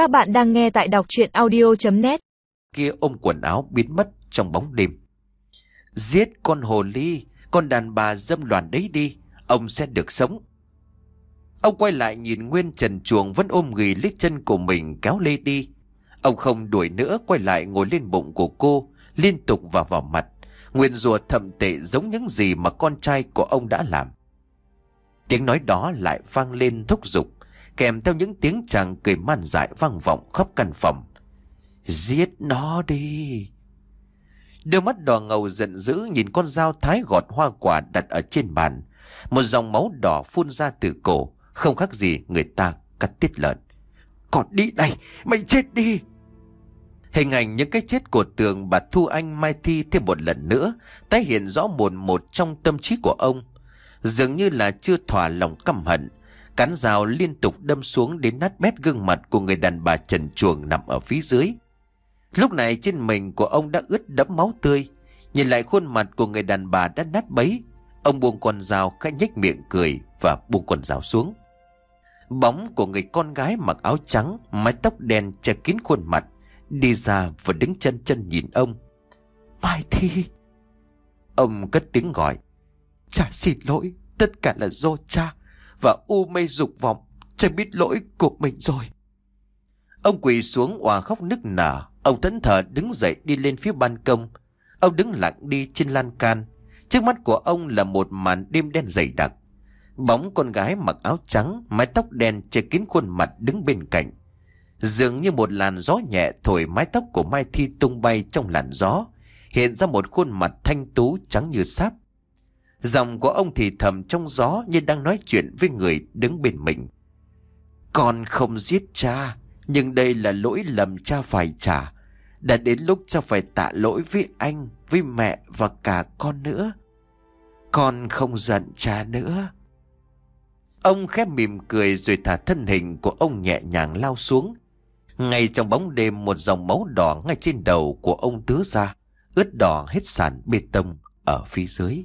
Các bạn đang nghe tại đọc chuyện audio.net Kia ôm quần áo biến mất trong bóng đêm. Giết con hồ ly, con đàn bà dâm loạn đấy đi, ông sẽ được sống. Ông quay lại nhìn Nguyên Trần Chuồng vẫn ôm ghi lít chân của mình kéo lê đi. Ông không đuổi nữa quay lại ngồi lên bụng của cô, liên tục vào vào mặt. Nguyên rùa thậm tệ giống những gì mà con trai của ông đã làm. Tiếng nói đó lại vang lên thúc giục, kèm theo những tiếng chàng cười man dại vang vọng khắp căn phòng. Giết nó đi! Đôi mắt đỏ ngầu giận dữ nhìn con dao thái gọt hoa quả đặt ở trên bàn. Một dòng máu đỏ phun ra từ cổ, không khác gì người ta cắt tiết lợn. Còn đi đây, mày chết đi! Hình ảnh những cái chết của tường bà Thu Anh Mai Thi thêm một lần nữa, tái hiện rõ một một trong tâm trí của ông. Dường như là chưa thỏa lòng căm hận, cán dao liên tục đâm xuống đến nát bét gương mặt của người đàn bà trần chuồng nằm ở phía dưới. Lúc này trên mình của ông đã ướt đẫm máu tươi, nhìn lại khuôn mặt của người đàn bà đã nát bấy, ông buông con dao khẽ nhếch miệng cười và buông con dao xuống. Bóng của người con gái mặc áo trắng, mái tóc đen che kín khuôn mặt, đi ra và đứng chân chân nhìn ông. Mai Thi! Ông cất tiếng gọi. Cha xin lỗi, tất cả là do cha và u mê dục vọng, chẳng biết lỗi của mình rồi. Ông quỳ xuống òa khóc nức nở, ông thẫn thờ đứng dậy đi lên phía ban công. Ông đứng lặng đi trên lan can, trước mắt của ông là một màn đêm đen dày đặc. Bóng con gái mặc áo trắng, mái tóc đen che kín khuôn mặt đứng bên cạnh. Dường như một làn gió nhẹ thổi mái tóc của Mai Thi tung bay trong làn gió, hiện ra một khuôn mặt thanh tú trắng như sáp. Giọng của ông thì thầm trong gió như đang nói chuyện với người đứng bên mình. Con không giết cha, nhưng đây là lỗi lầm cha phải trả. Đã đến lúc cha phải tạ lỗi với anh, với mẹ và cả con nữa. Con không giận cha nữa. Ông khép mỉm cười rồi thả thân hình của ông nhẹ nhàng lao xuống. Ngay trong bóng đêm một dòng máu đỏ ngay trên đầu của ông tứa ra, ướt đỏ hết sàn bê tông ở phía dưới.